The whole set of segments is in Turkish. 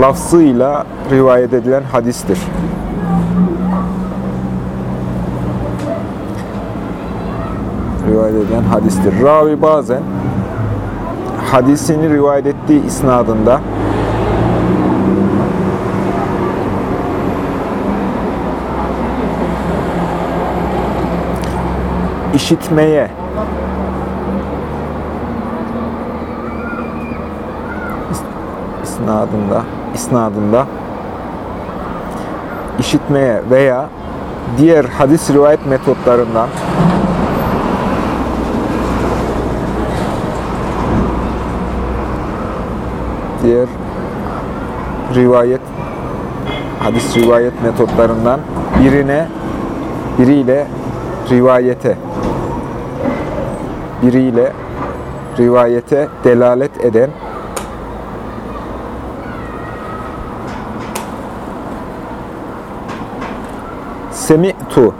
lafzıyla rivayet edilen hadistir. Rivayet edilen hadistir. Ravi bazen hadisini rivayet ettiği isnadında işitmeye isnadında isnadında işitmeye veya diğer hadis rivayet metotlarından diğer rivayet hadis rivayet metotlarından birine biriyle rivayete biriyle rivayete delalet eden Semi'tu.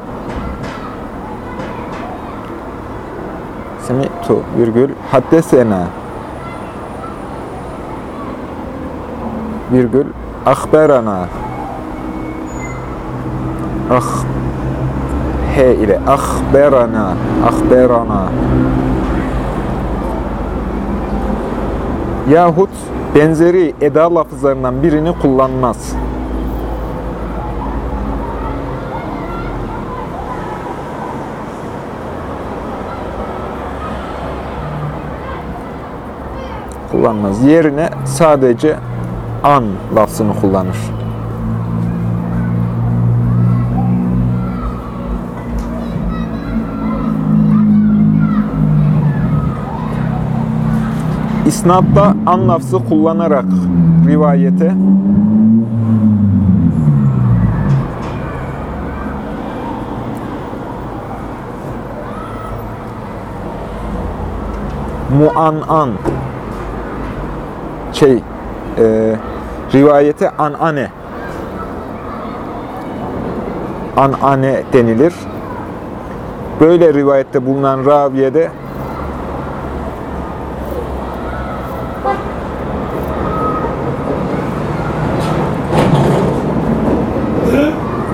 Semi'tu virgül haddesena. Virgül akberana ah he ile akberana akberana yahut benzeri eda lafızlarından birini kullanmaz. Kullanmaz. Yerine sadece an lafzını kullanır. İsnatta an lafzı kullanarak rivayete muan-an şey e, rivayete anane anane denilir. Böyle rivayette bulunan raviye de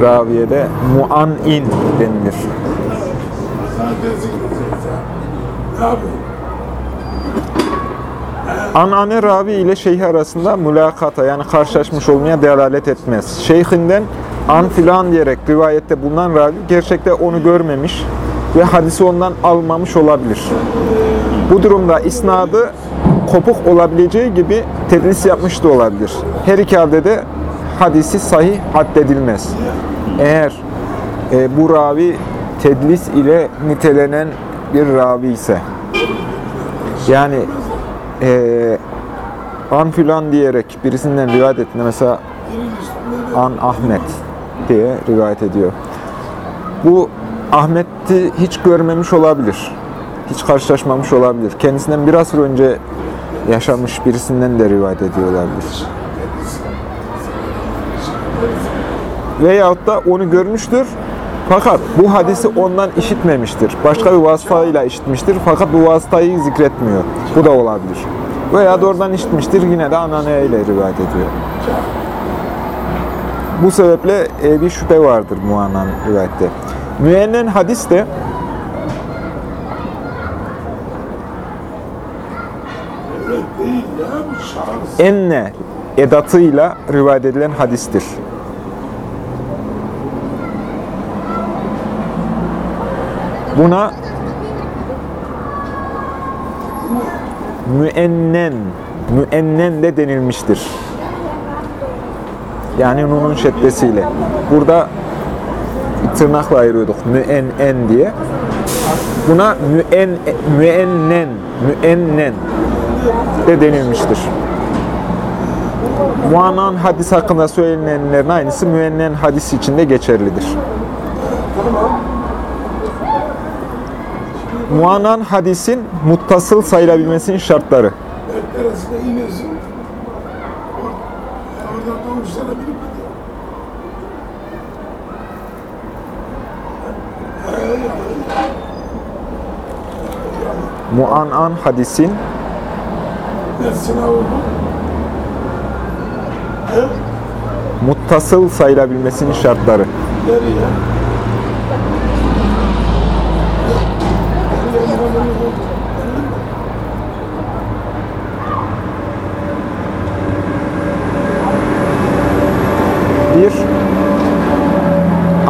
raviyede muan-in denilir. Anane ravi ile şeyh arasında mülakata yani karşılaşmış olmaya delalet etmez. Şeyhinden an filan diyerek rivayette bulunan ravi gerçekte onu görmemiş ve hadisi ondan almamış olabilir. Bu durumda isnadı kopuk olabileceği gibi tedlis yapmış da olabilir. Her iki halde de hadisi sahih haddedilmez. Eğer e, bu ravi tedlis ile nitelenen bir ravi ise yani e, an filan diyerek birisinden rivayet ettiğinde mesela an Ahmet diye rivayet ediyor. Bu Ahmet'i hiç görmemiş olabilir. Hiç karşılaşmamış olabilir. Kendisinden biraz önce yaşamış birisinden de rivayet ediyor olabilir. Veyahut da onu görmüştür. Fakat bu hadisi ondan işitmemiştir. Başka bir vasıfayla işitmiştir. Fakat bu vasıtayı zikretmiyor. Bu da olabilir. Veya doğrudan işitmiştir. Yine de anane ile rivayet ediyor. Bu sebeple e, bir şüphe vardır muanan rivayette. Müennen hadis de enne edatıyla rivayet edilen hadistir. Buna müennen, müennen de denilmiştir. Yani nunun şeddesiyle. Burada tırnakla ayırıyorduk. Müennen diye. Buna müen, müennen, müennen de denilmiştir. Muanan hadis hakkında söylenenlerin aynısı müennen hadis için de geçerlidir. Muanan hadisin muttasıl sayılabilmesinin şartları. Evet, arasında Oradan gidiyor. Muanan hadisin muttasıl sayılabilmesinin şartları. Nereye?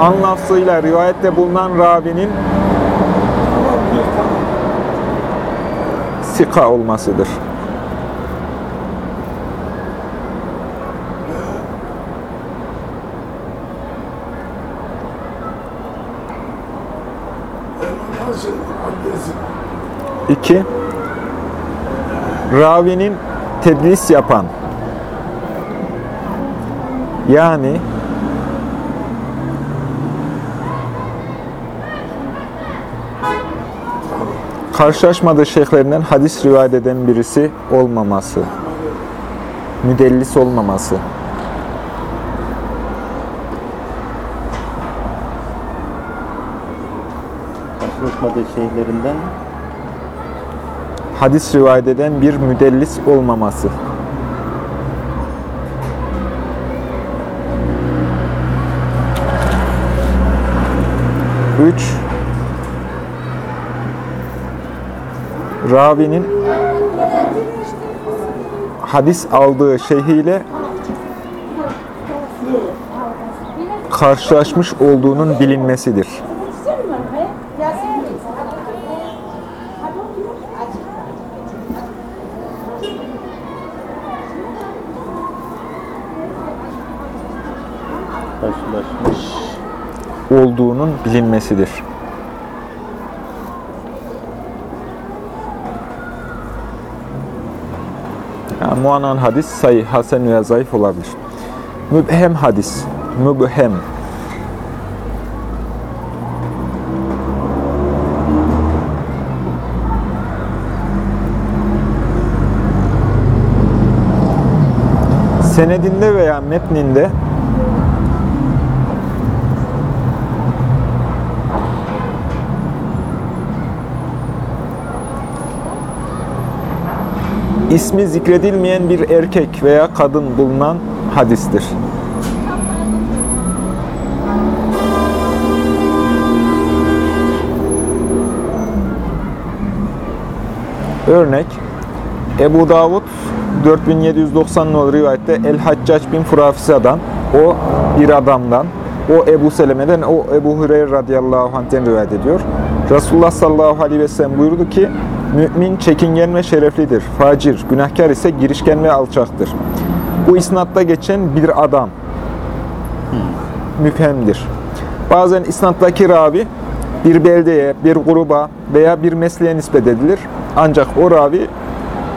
An rivayette bulunan ravinin sika olmasıdır. İki, ravinin tedlis yapan, yani karşılaşmadığı şeyhlerinden hadis rivayet eden birisi olmaması, müdellis olmaması. karşılaşmadığı şeyhlerinden hadis rivayet eden bir müdellis olmaması. Üç, ravinin hadis aldığı şeyhiyle karşılaşmış olduğunun bilinmesidir. karşılaşmış olduğunun bilinmesidir. Muanan hadis sayı, hasen veya zayıf olabilir. Mübhem hadis, mübhem. Senedinde veya metninde ismi zikredilmeyen bir erkek veya kadın bulunan hadistir. Örnek Ebu Davud 4790 nolu rivayette El Haccac bin Furafisa'dan o bir adamdan o Ebu Seleme'den o Ebu Hureyre radıyallahu anh'ten rivayet ediyor. Resulullah sallallahu aleyhi ve sellem buyurdu ki Mümin çekingen ve şereflidir. Facir, günahkar ise girişken ve alçaktır. Bu isnatta geçen bir adam müphemdir. Bazen isnattaki ravi bir beldeye, bir gruba veya bir mesleğe nispet edilir. Ancak o ravi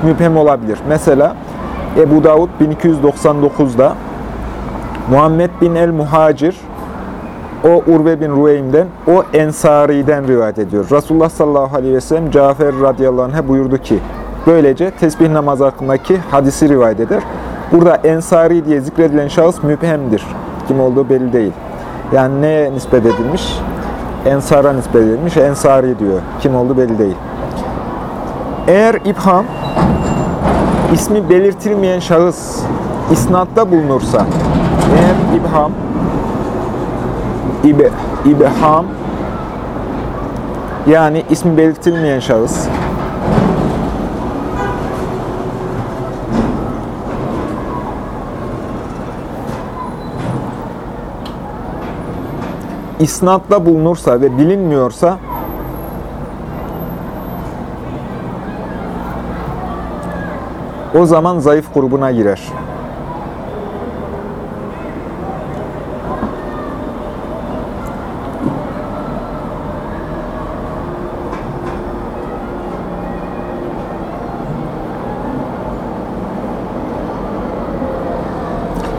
müphem olabilir. Mesela Ebu Davud 1299'da Muhammed bin el-Muhacir o Urve bin Rueym'den, o Ensari'den rivayet ediyor. Resulullah sallallahu aleyhi ve sellem Cafer radıyallahu anh'a buyurdu ki, böylece tesbih namazı hakkındaki hadisi rivayet eder. Burada Ensari diye zikredilen şahıs müphemdir. Kim olduğu belli değil. Yani neye nispet edilmiş? Ensar'a nispet edilmiş. Ensari diyor. Kim olduğu belli değil. Eğer İbham, ismi belirtilmeyen şahıs isnatta bulunursa, eğer İbham, İbe, İbham yani ismi belirtilmeyen şahıs isnatta bulunursa ve bilinmiyorsa o zaman zayıf grubuna girer.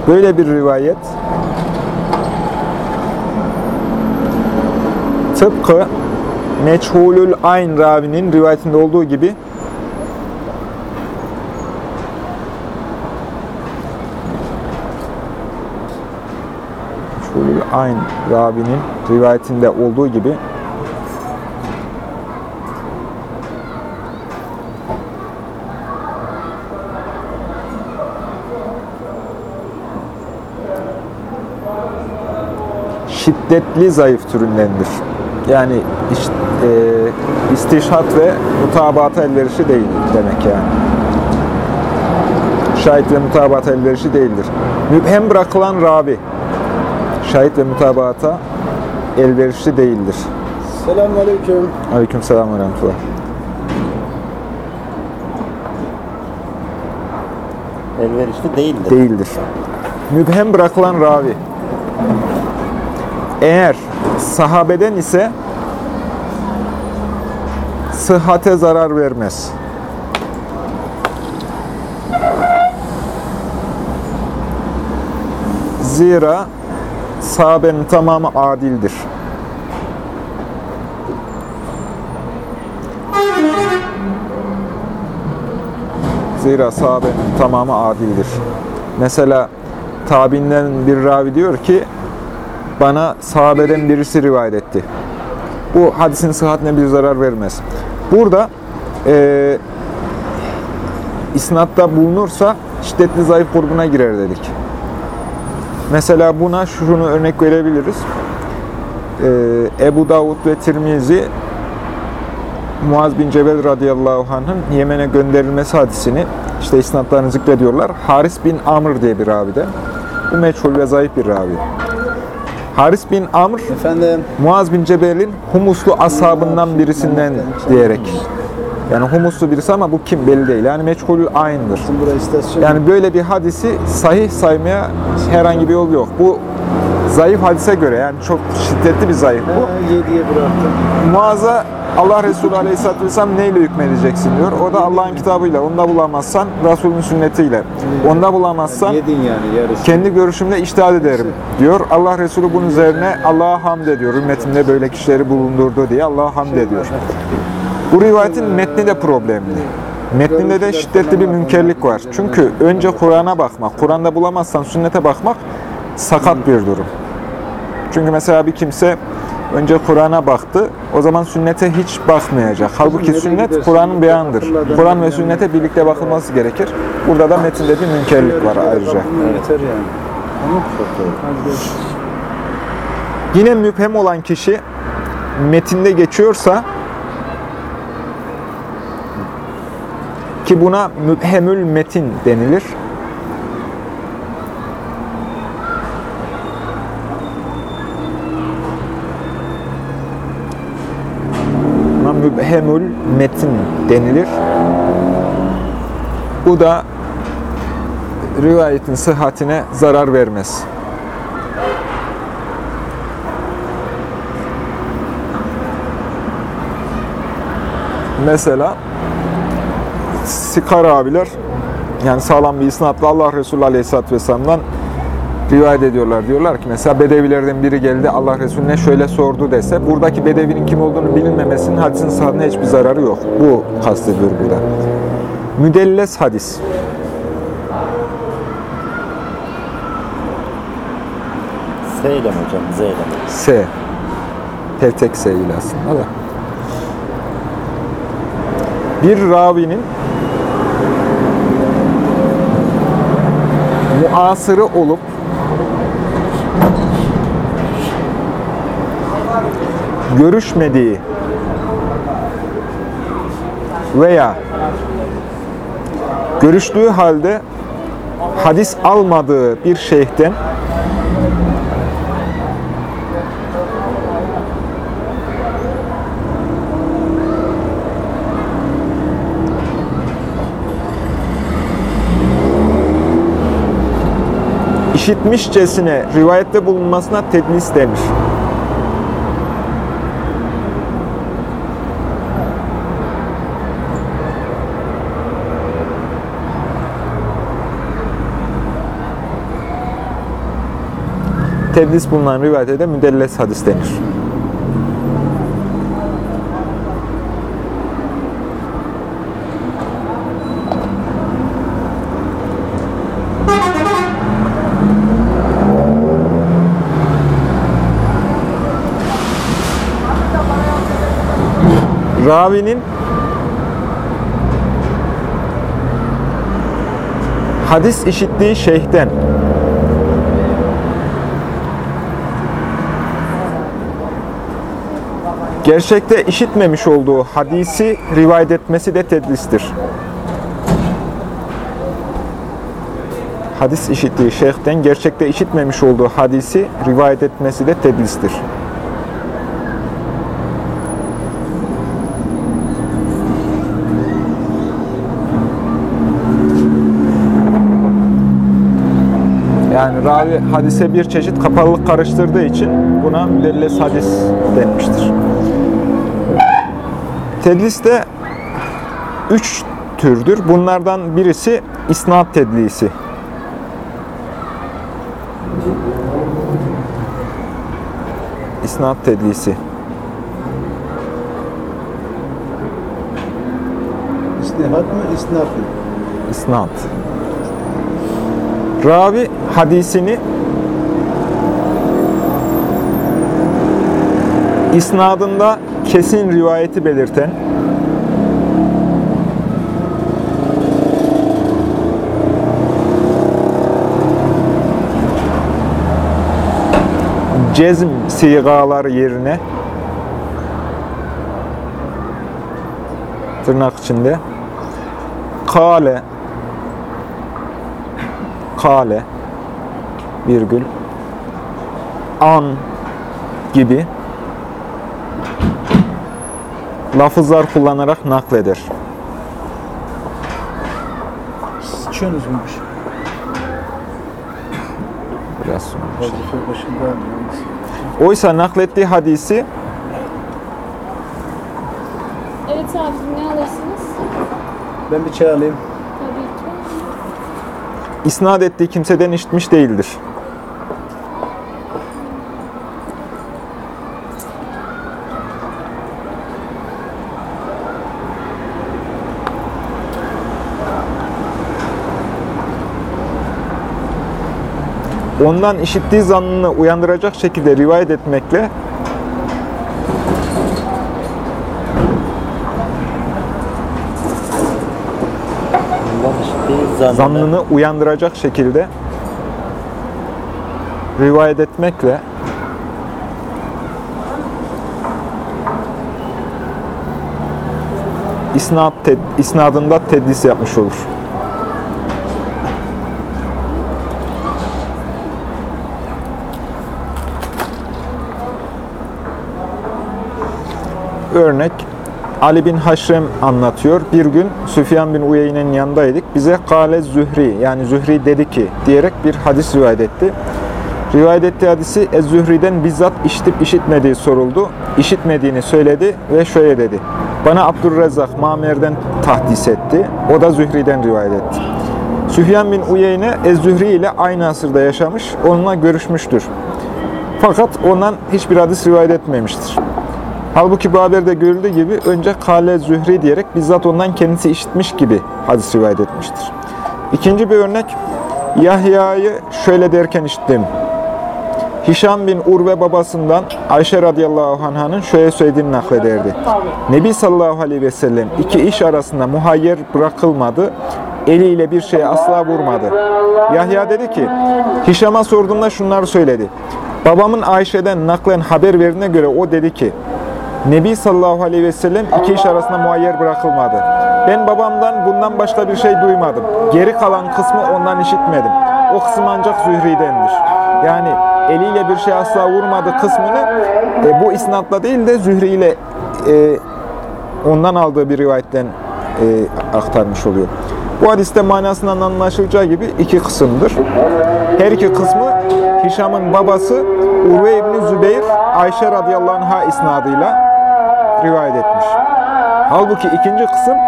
Böyle bir rivayet. Tıpkı Meçhulül Ayn ravinin rivayetinde olduğu gibi Meçhulül Ayn ravinin rivayetinde olduğu gibi şiddetli zayıf türündendir. Yani iş- e, istişhat ve mutabata elverişi değil demek yani. Şahit ve mutabata elverişi değildir. Mübhem bırakılan ravi, şahit ve mutabata elverişli değildir. Selamünaleyküm. Aleyküm selam ve rahmetullah. Elverişli değildir. değildir. Mübhem bırakılan ravi. Eğer sahabeden ise sıhhate zarar vermez. Zira sahabenin tamamı adildir. Zira sahabenin tamamı adildir. Mesela tabinden bir ravi diyor ki bana sahabeden birisi rivayet etti. Bu hadisin sıhhatine bir zarar vermez. Burada e, isnatta bulunursa şiddetli zayıf grubuna girer dedik. Mesela buna şunu örnek verebiliriz. E, Ebu Davud ve Tirmizi Muaz bin Cebel radıyallahu anh'ın Yemen'e gönderilmesi hadisini işte isnatlarını zikrediyorlar. Haris bin Amr diye bir ravide. Bu meçhul ve zayıf bir ravi. Haris bin Amr, Efendim. Muaz bin Cebel'in humuslu ashabından birisinden diyerek. Yani humuslu birisi ama bu kim belli değil. Yani meçhul aynıdır. Yani böyle bir hadisi sahih saymaya herhangi bir yol yok. Bu zayıf hadise göre yani çok şiddetli bir zayıf bu. Muaz'a Allah Resulü Aleyhisselatü Vesselam neyle hükmedeceksin diyor. O da Allah'ın kitabıyla. Onda bulamazsan Resulün sünnetiyle. Onda bulamazsan kendi görüşümle iştihad ederim diyor. Allah Resulü bunun üzerine Allah'a hamd ediyor. Ümmetinde böyle kişileri bulundurdu diye Allah'a hamd ediyor. Bu rivayetin metni de problemli. Metninde de şiddetli bir münkerlik var. Çünkü önce Kur'an'a bakmak, Kur'an'da bulamazsan sünnete bakmak sakat bir durum. Çünkü mesela bir kimse önce Kur'an'a baktı, o zaman sünnete hiç bakmayacak. Halbuki sünnet Kur'an'ın beyanıdır. Kur'an ve sünnete birlikte bakılması gerekir. Burada da metinde bir münkerlik var ayrıca. Yine müphem olan kişi metinde geçiyorsa ki buna müphemül metin denilir. Müphemül metin denilir. Bu da rivayetin sıhhatine zarar vermez. Mesela Sikar abiler yani sağlam bir isnatla Allah Resulü Aleyhisselatü Vesselam'dan rivayet ediyorlar. Diyorlar ki mesela Bedevilerden biri geldi Allah Resulüne şöyle sordu dese buradaki Bedevinin kim olduğunu bilinmemesinin hadisin sıhhatine hiçbir zararı yok. Bu kastediyor burada. Müdelles hadis. S ile mi hocam? Z ile mi? S. Tek tek S ile aslında da. Bir ravinin muasırı olup görüşmediği veya görüştüğü halde hadis almadığı bir şeyhten işitmişçesine rivayette bulunmasına tedlis denir. Tedlis bulunan rivayete de müdelles hadis denir. Ravinin hadis işittiği şeyhten gerçekte işitmemiş olduğu hadisi rivayet etmesi de tedlistir. Hadis işittiği şeyhten gerçekte işitmemiş olduğu hadisi rivayet etmesi de tedlistir. Yani ravi hadise bir çeşit kapalılık karıştırdığı için buna müdelles hadis denmiştir. Tedlis de üç türdür. Bunlardan birisi isnat tedlisi. İsnat tedlisi. İsnihat mı, isnaf mı? İsnat. Ravi hadisini isnadında kesin rivayeti belirten cezm sigaları yerine tırnak içinde kale kale virgül an gibi lafızlar kullanarak nakleder. Sıçıyorsunuz mu? Biraz sonra. Oysa naklettiği hadisi Evet abi ne alırsınız? Ben bir çay alayım. İsnat ettiği kimseden işitmiş değildir. Ondan işittiği zannını uyandıracak şekilde rivayet etmekle Ondan işittiği zannını, zannını uyandıracak şekilde rivayet etmekle isnat ted, isnadında tedlis yapmış olur. Örnek Ali bin Haşrem anlatıyor. Bir gün Süfyan bin Uyeyne'nin yanındaydık. Bize Kale Zühri yani Zühri dedi ki diyerek bir hadis rivayet etti. Rivayet ettiği hadisi Ez-Zühri'den bizzat işitip işitmediği soruldu. İşitmediğini söyledi ve şöyle dedi. Bana Abdurrezzak Mamer'den tahdis etti. O da Zühri'den rivayet etti. Süfyan bin Uyeyne Ez-Zühri ile aynı asırda yaşamış, onunla görüşmüştür. Fakat ondan hiçbir hadis rivayet etmemiştir. Halbuki bu haberde görüldüğü gibi önce Kale Zühri diyerek bizzat ondan kendisi işitmiş gibi hadis rivayet etmiştir. İkinci bir örnek, Yahya'yı şöyle derken işittim. Hişam bin Urve babasından Ayşe radıyallahu anh'ın şöyle söylediğini naklederdi. Nebi sallallahu aleyhi ve sellem iki iş arasında muhayyer bırakılmadı, eliyle bir şeye asla vurmadı. Yahya dedi ki, Hişam'a sorduğumda şunları söyledi. Babamın Ayşe'den naklen haber verdiğine göre o dedi ki, Nebi sallallahu aleyhi ve sellem iki iş arasında muayyer bırakılmadı. Ben babamdan bundan başka bir şey duymadım. Geri kalan kısmı ondan işitmedim. O kısım ancak Zühri'dendir. Yani eliyle bir şey asla vurmadı kısmını e, bu isnatla değil de Zühri ile e, ondan aldığı bir rivayetten e, aktarmış oluyor. Bu hadiste manasından anlaşılacağı gibi iki kısımdır. Her iki kısmı Hişam'ın babası Urve İbni Zübeyir Ayşe radıyallahu anh'a isnadıyla rivayet etmiş. Halbuki ikinci kısım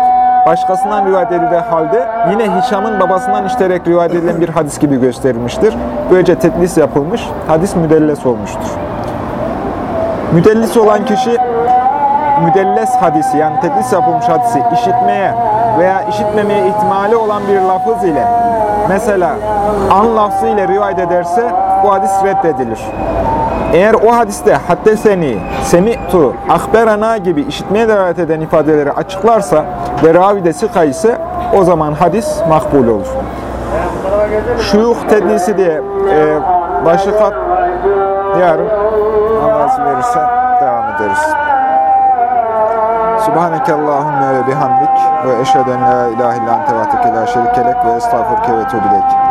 başkasından rivayet edildiği halde yine Hişam'ın babasından işiterek rivayet edilen bir hadis gibi gösterilmiştir. Böylece tedlis yapılmış, hadis müdelles olmuştur. Müdellis olan kişi müdelles hadisi yani tedlis yapılmış hadisi işitmeye veya işitmemeye ihtimali olan bir lafız ile mesela an lafzı ile rivayet ederse bu hadis reddedilir. Eğer o hadiste haddeseni, semi'tu, akberana gibi işitmeye delalet eden ifadeleri açıklarsa ve ravi de sıka ise o zaman hadis makbul olur. Şuyuh tedlisi diye e, başlık at, yarın Allah verirse devam ederiz. Subhaneke Allahümme ve bihamdik ve eşheden la ilahe illa ente ve la şerikelek ve estağfurke ve tuğbilek.